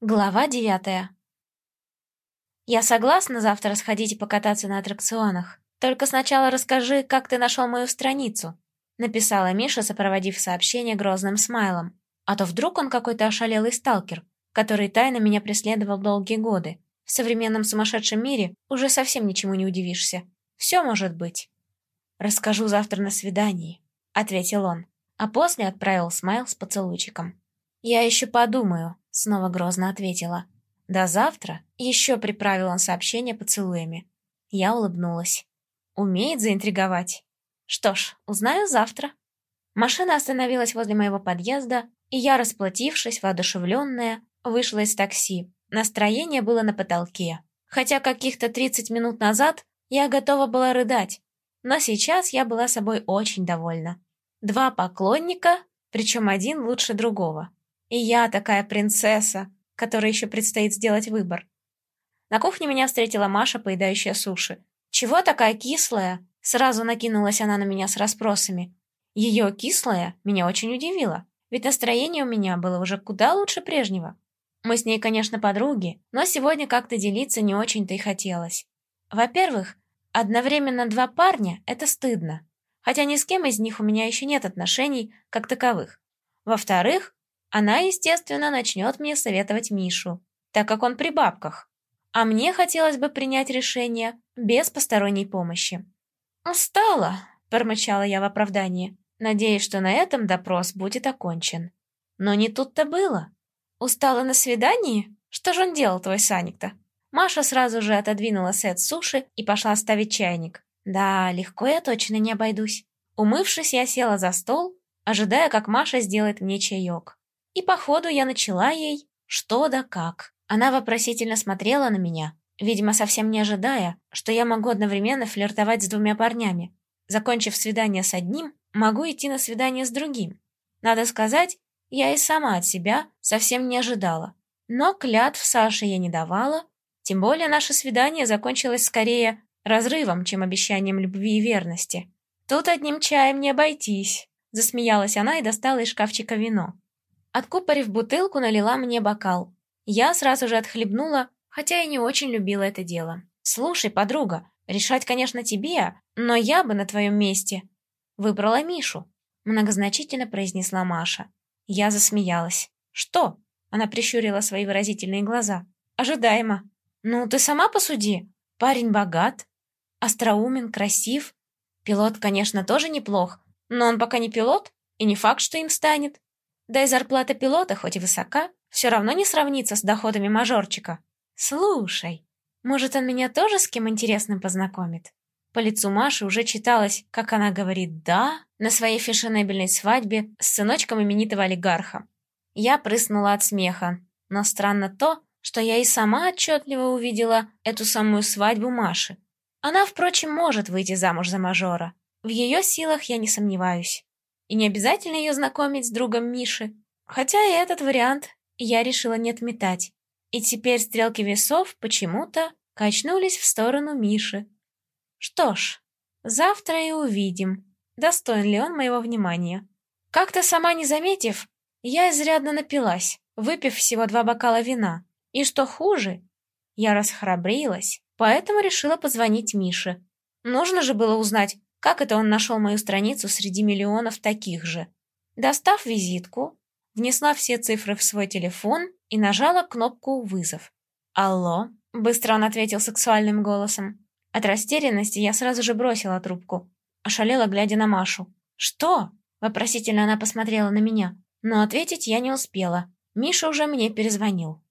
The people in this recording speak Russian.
Глава девятая. «Я согласна завтра сходить и покататься на аттракционах. Только сначала расскажи, как ты нашел мою страницу», написала Миша, сопроводив сообщение грозным смайлом. А то вдруг он какой-то ошалелый сталкер, который тайно меня преследовал долгие годы. В современном сумасшедшем мире уже совсем ничему не удивишься. Все может быть. «Расскажу завтра на свидании», — ответил он, а после отправил смайл с поцелуйчиком. «Я еще подумаю», Снова грозно ответила. «До завтра?» Еще приправил он сообщение поцелуями. Я улыбнулась. «Умеет заинтриговать?» «Что ж, узнаю завтра». Машина остановилась возле моего подъезда, и я, расплатившись, воодушевленная, вышла из такси. Настроение было на потолке. Хотя каких-то 30 минут назад я готова была рыдать, но сейчас я была собой очень довольна. Два поклонника, причем один лучше другого. И я такая принцесса, которой еще предстоит сделать выбор. На кухне меня встретила Маша, поедающая суши. «Чего такая кислая?» Сразу накинулась она на меня с расспросами. Ее кислая меня очень удивило, ведь настроение у меня было уже куда лучше прежнего. Мы с ней, конечно, подруги, но сегодня как-то делиться не очень-то и хотелось. Во-первых, одновременно два парня — это стыдно, хотя ни с кем из них у меня еще нет отношений как таковых. Во-вторых, она, естественно, начнет мне советовать Мишу, так как он при бабках. А мне хотелось бы принять решение без посторонней помощи. «Устала», — промычала я в оправдании, надеясь, что на этом допрос будет окончен. Но не тут-то было. «Устала на свидании? Что же он делал, твой Саник-то?» Маша сразу же отодвинула сет суши и пошла ставить чайник. «Да, легко я точно не обойдусь». Умывшись, я села за стол, ожидая, как Маша сделает мне чаек. И походу я начала ей что да как. Она вопросительно смотрела на меня, видимо, совсем не ожидая, что я могу одновременно флиртовать с двумя парнями. Закончив свидание с одним, могу идти на свидание с другим. Надо сказать, я и сама от себя совсем не ожидала. Но клятв Саше я не давала, тем более наше свидание закончилось скорее разрывом, чем обещанием любви и верности. Тут одним чаем не обойтись, засмеялась она и достала из шкафчика вино. Откупорив бутылку, налила мне бокал. Я сразу же отхлебнула, хотя и не очень любила это дело. «Слушай, подруга, решать, конечно, тебе, но я бы на твоем месте выбрала Мишу», многозначительно произнесла Маша. Я засмеялась. «Что?» Она прищурила свои выразительные глаза. «Ожидаемо. Ну, ты сама посуди. Парень богат, остроумен, красив. Пилот, конечно, тоже неплох, но он пока не пилот, и не факт, что им станет. Да и зарплата пилота, хоть и высока, все равно не сравнится с доходами мажорчика. Слушай, может, он меня тоже с кем интересным познакомит? По лицу Маши уже читалось, как она говорит «да» на своей фешенебельной свадьбе с сыночком именитого олигарха. Я прыснула от смеха, но странно то, что я и сама отчетливо увидела эту самую свадьбу Маши. Она, впрочем, может выйти замуж за мажора. В ее силах я не сомневаюсь. И не обязательно ее знакомить с другом Миши. Хотя и этот вариант я решила не отметать. И теперь стрелки весов почему-то качнулись в сторону Миши. Что ж, завтра и увидим, достоин ли он моего внимания. Как-то сама не заметив, я изрядно напилась, выпив всего два бокала вина. И что хуже, я расхрабрилась, поэтому решила позвонить Мише. Нужно же было узнать, как это он нашел мою страницу среди миллионов таких же? Достав визитку, внесла все цифры в свой телефон и нажала кнопку «Вызов». «Алло», — быстро он ответил сексуальным голосом. От растерянности я сразу же бросила трубку, ошалела, глядя на Машу. «Что?» — вопросительно она посмотрела на меня, но ответить я не успела. Миша уже мне перезвонил.